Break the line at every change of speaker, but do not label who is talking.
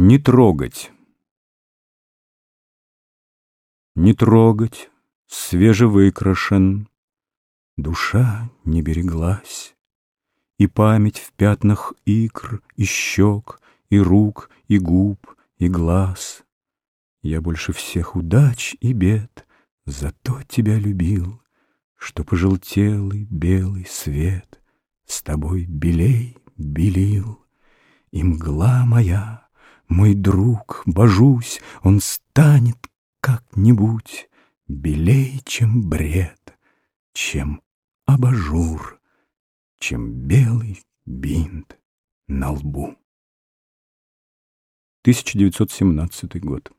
Не трогать. Не трогать, свежевыкрашен, Душа не береглась, И память в пятнах икр и щек, И рук, и губ, и глаз. Я больше всех удач и бед Зато тебя любил, Что пожелтелый белый свет С тобой белей белил. И мгла моя, мой друг, божусь, Он станет как-нибудь Белей, чем бред, чем абажур, Чем белый бинт на лбу. 1917 год.